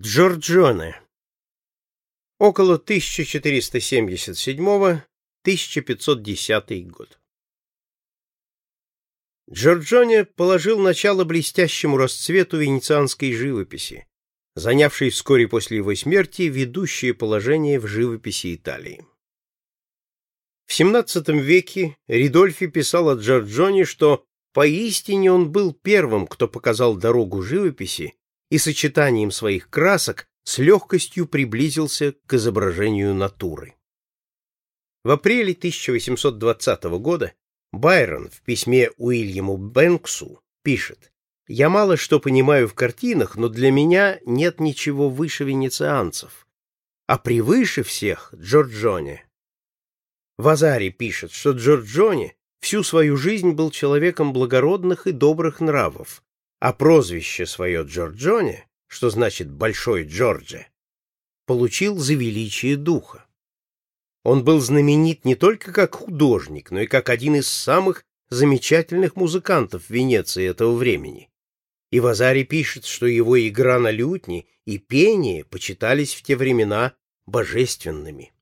Джорджоне. Около 1477-1510 год. Джорджоне положил начало блестящему расцвету венецианской живописи, занявшей вскоре после его смерти ведущее положение в живописи Италии. В XVII веке Ридольфи писал о Джорджоне, что поистине он был первым, кто показал дорогу живописи и сочетанием своих красок с легкостью приблизился к изображению натуры. В апреле 1820 года Байрон в письме Уильяму Бэнксу пишет «Я мало что понимаю в картинах, но для меня нет ничего выше венецианцев, а превыше всех Джорджоне». Вазари пишет, что Джорджоне всю свою жизнь был человеком благородных и добрых нравов, а прозвище свое Джорджоне, что значит «большой Джордже», получил за величие духа. Он был знаменит не только как художник, но и как один из самых замечательных музыкантов Венеции этого времени. И Вазари пишет, что его игра на лютне и пение почитались в те времена божественными.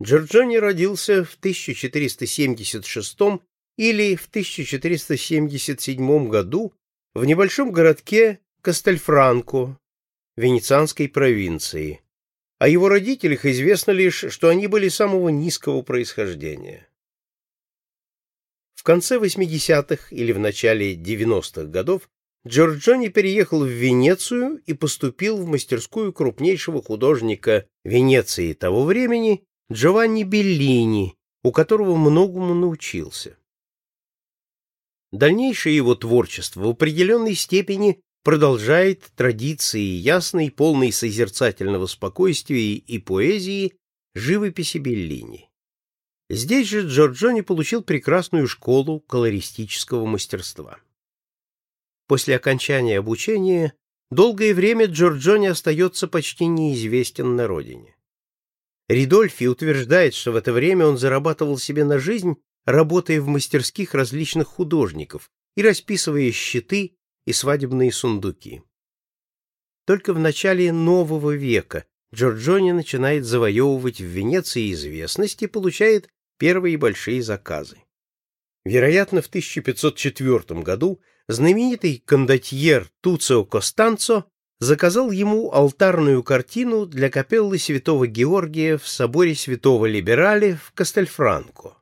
Джорджони родился в 1476 или в 1477 году в небольшом городке Кастельфранко, венецианской провинции. О его родителях известно лишь, что они были самого низкого происхождения. В конце 80-х или в начале 90-х годов Джорджони переехал в Венецию и поступил в мастерскую крупнейшего художника Венеции того времени Джованни Беллини, у которого многому научился. Дальнейшее его творчество в определенной степени продолжает традиции ясной, полной созерцательного спокойствия и поэзии живописи Беллини. Здесь же Джорджони получил прекрасную школу колористического мастерства. После окончания обучения долгое время Джорджони остается почти неизвестен на родине. Ридольфи утверждает, что в это время он зарабатывал себе на жизнь работая в мастерских различных художников и расписывая щиты и свадебные сундуки. Только в начале нового века Джорджони начинает завоевывать в Венеции известность и получает первые большие заказы. Вероятно, в 1504 году знаменитый кондотьер Туцио Костанцо заказал ему алтарную картину для капеллы святого Георгия в соборе святого Либерали в Кастельфранко.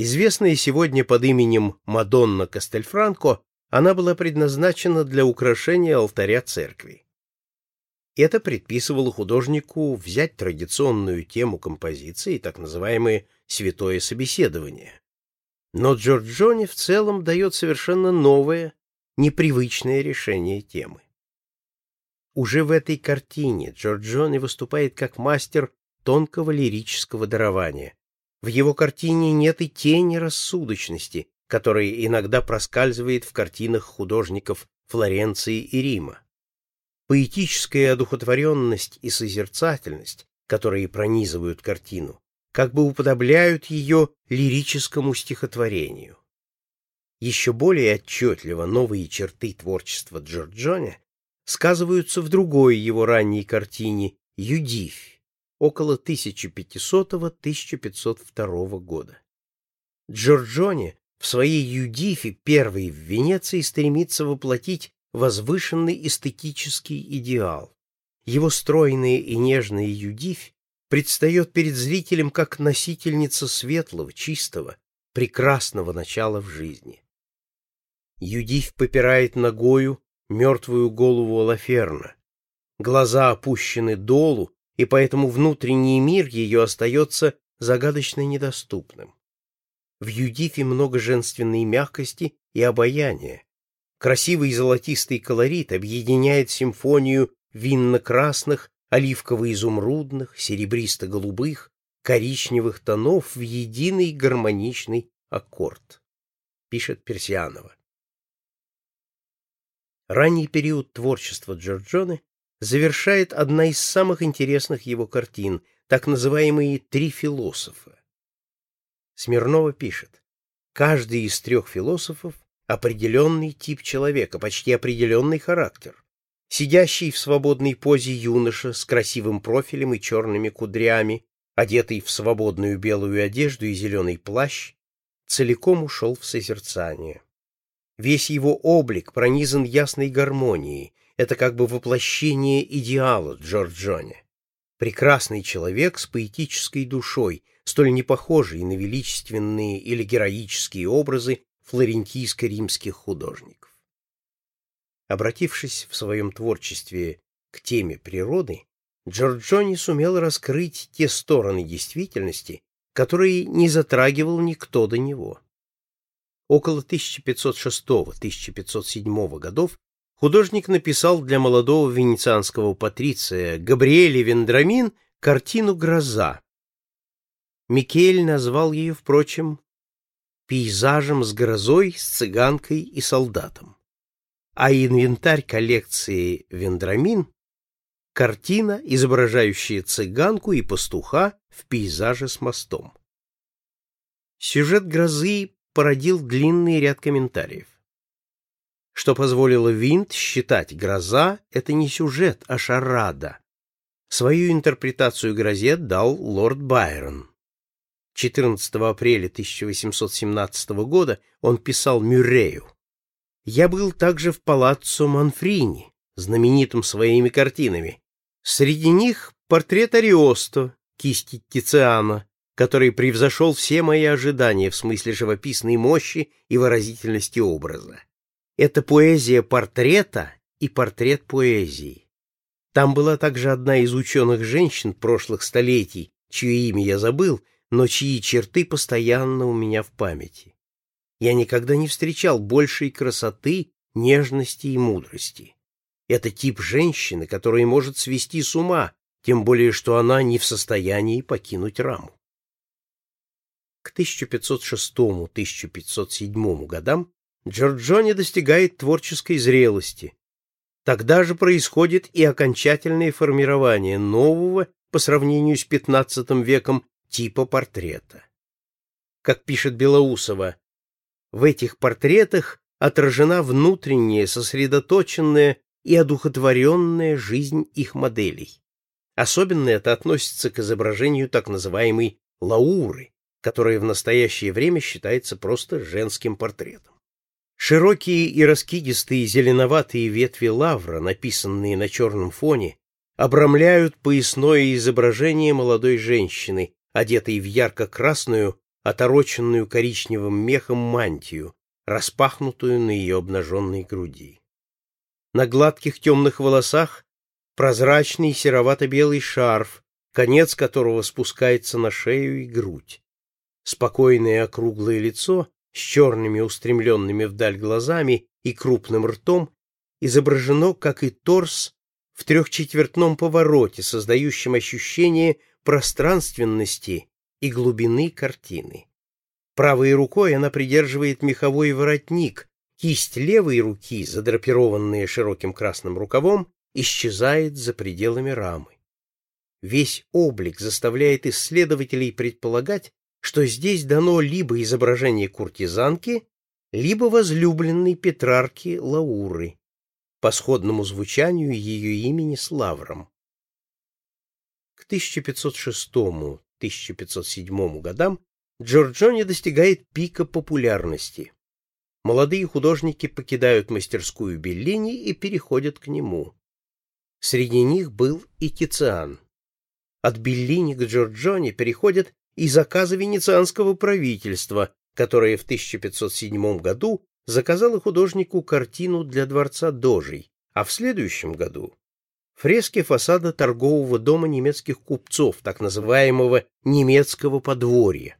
Известная сегодня под именем Мадонна Кастельфранко, она была предназначена для украшения алтаря церкви. Это предписывало художнику взять традиционную тему композиции, так называемое «святое собеседование». Но Джорджони в целом дает совершенно новое, непривычное решение темы. Уже в этой картине Джорджони выступает как мастер тонкого лирического дарования, в его картине нет и тени рассудочности, которая иногда проскальзывает в картинах художников Флоренции и Рима. Поэтическая одухотворенность и созерцательность, которые пронизывают картину, как бы уподобляют ее лирическому стихотворению. Еще более отчетливо новые черты творчества Джорджоне сказываются в другой его ранней картине «Юдивь», около 1500-1502 года. Джорджони в своей Юдифе первый в Венеции стремится воплотить возвышенный эстетический идеал. Его стройная и нежная Юдифь предстает перед зрителем как носительница светлого, чистого, прекрасного начала в жизни. Юдифь попирает ногою мертвую голову Лаферна. Глаза опущены долу, и поэтому внутренний мир ее остается загадочно недоступным. В Юдифе много женственной мягкости и обаяния. Красивый золотистый колорит объединяет симфонию винно-красных, оливково-изумрудных, серебристо-голубых, коричневых тонов в единый гармоничный аккорд, пишет Персианова. Ранний период творчества Джорджоне завершает одна из самых интересных его картин, так называемые «Три философа». Смирнова пишет, «Каждый из трех философов — определенный тип человека, почти определенный характер. Сидящий в свободной позе юноша с красивым профилем и черными кудрями, одетый в свободную белую одежду и зеленый плащ, целиком ушел в созерцание. Весь его облик пронизан ясной гармонией, это как бы воплощение идеала Джорджоне. Прекрасный человек с поэтической душой, столь не похожий на величественные или героические образы флорентийско-римских художников. Обратившись в своем творчестве к теме природы, Джорджони сумел раскрыть те стороны действительности, которые не затрагивал никто до него. Около 1506-1507 годов художник написал для молодого венецианского патриция Габриэля Вендрамин картину «Гроза». Микель назвал ее, впрочем, пейзажем с грозой, с цыганкой и солдатом. А инвентарь коллекции Вендрамин — картина, изображающая цыганку и пастуха в пейзаже с мостом. Сюжет грозы породил длинный ряд комментариев. Что позволило Винт считать гроза — это не сюжет, а шарада. Свою интерпретацию грозе дал лорд Байрон. 14 апреля 1817 года он писал Мюррею. «Я был также в палаццо Манфрини, знаменитым своими картинами. Среди них портрет Ариосто, кисти Тициана, который превзошел все мои ожидания в смысле живописной мощи и выразительности образа. Это поэзия портрета и портрет поэзии. Там была также одна из ученых женщин прошлых столетий, чье имя я забыл, но чьи черты постоянно у меня в памяти. Я никогда не встречал большей красоты, нежности и мудрости. Это тип женщины, который может свести с ума, тем более что она не в состоянии покинуть раму. К 1506-1507 годам Джорджони достигает творческой зрелости. Тогда же происходит и окончательное формирование нового по сравнению с XV веком типа портрета. Как пишет Белоусова, в этих портретах отражена внутренняя, сосредоточенная и одухотворенная жизнь их моделей. Особенно это относится к изображению так называемой лауры, которая в настоящее время считается просто женским портретом. Широкие и раскидистые зеленоватые ветви лавра, написанные на черном фоне, обрамляют поясное изображение молодой женщины, одетой в ярко-красную, отороченную коричневым мехом мантию, распахнутую на ее обнаженной груди. На гладких темных волосах прозрачный серовато-белый шарф, конец которого спускается на шею и грудь. Спокойное округлое лицо с черными устремленными вдаль глазами и крупным ртом изображено, как и торс, в трехчетвертном повороте, создающем ощущение пространственности и глубины картины. Правой рукой она придерживает меховой воротник, кисть левой руки, задрапированная широким красным рукавом, исчезает за пределами рамы. Весь облик заставляет исследователей предполагать, что здесь дано либо изображение куртизанки, либо возлюбленной Петрарки Лауры, по сходному звучанию ее имени с Лавром. К 1506-1507 годам Джорджони достигает пика популярности. Молодые художники покидают мастерскую Беллини и переходят к нему. Среди них был и Тициан. От Беллини к Джорджони переходят и заказа венецианского правительства, которое в 1507 году заказало художнику картину для дворца Дожей, а в следующем году фрески фасада торгового дома немецких купцов, так называемого немецкого подворья.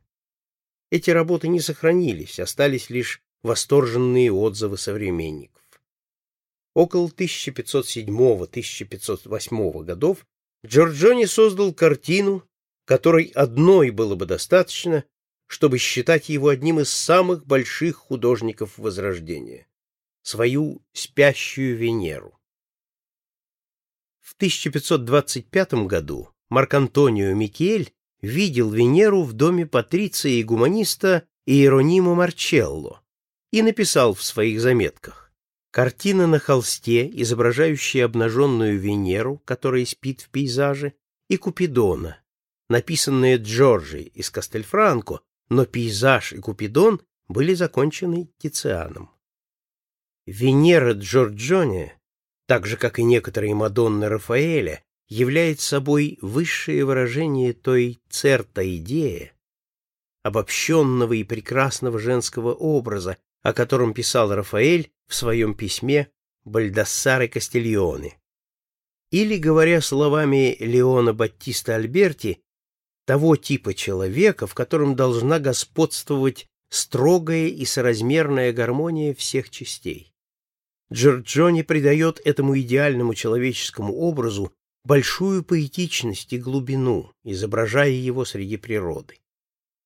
Эти работы не сохранились, остались лишь восторженные отзывы современников. Около 1507-1508 годов Джорджони создал картину которой одной было бы достаточно, чтобы считать его одним из самых больших художников Возрождения, свою спящую Венеру. В 1525 году Марк Антонио Микель видел Венеру в доме патриция и гуманиста Иеронима Марчелло и написал в своих заметках Картина на холсте, изображающая обнаженную Венеру, которая спит в пейзаже, и Купидона, написанная Джорджи из Кастельфранко, но пейзаж и Купидон были закончены Тицианом. Венера Джорджоне, так же как и некоторые Мадонны Рафаэля, является собой высшее выражение той церта-идеи, обобщенного и прекрасного женского образа, о котором писал Рафаэль в своем письме Бальдассаре Кастильоне. Или, говоря словами Леона Баттиста Альберти, того типа человека, в котором должна господствовать строгая и соразмерная гармония всех частей. Джорджони придает этому идеальному человеческому образу большую поэтичность и глубину, изображая его среди природы.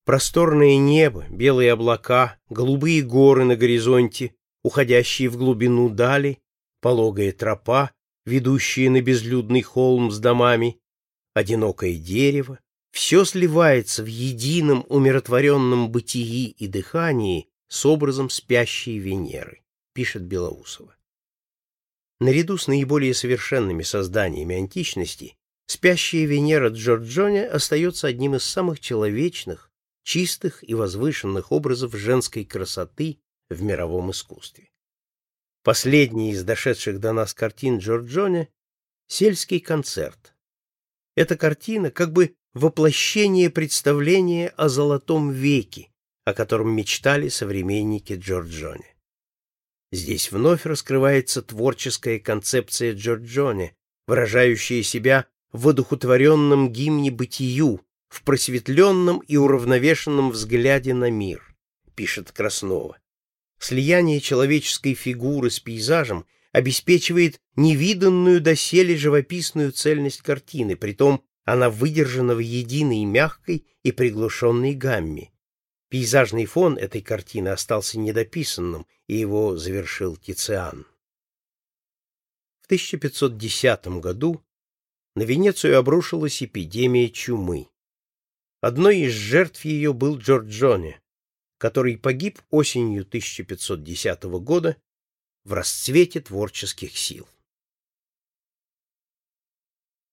Просторное небо, белые облака, голубые горы на горизонте, уходящие в глубину дали, пологая тропа, ведущая на безлюдный холм с домами, одинокое дерево, все сливается в едином умиротворенном бытии и дыхании с образом спящей Венеры, пишет Белоусова. Наряду с наиболее совершенными созданиями античности, спящая Венера Джорджоне остается одним из самых человечных, чистых и возвышенных образов женской красоты в мировом искусстве. Последний из дошедших до нас картин Джорджоне — «Сельский концерт». Эта картина как бы воплощение представления о золотом веке, о котором мечтали современники Джорджоне. Здесь вновь раскрывается творческая концепция Джорджоне, выражающая себя в одухотворенном гимне бытию, в просветленном и уравновешенном взгляде на мир, пишет Краснова. Слияние человеческой фигуры с пейзажем обеспечивает невиданную доселе живописную цельность картины, притом она выдержана в единой мягкой и приглушенной гамме, Пейзажный фон этой картины остался недописанным, и его завершил Тициан. В 1510 году на Венецию обрушилась эпидемия чумы. Одной из жертв ее был Джорджоне, который погиб осенью 1510 года в расцвете творческих сил.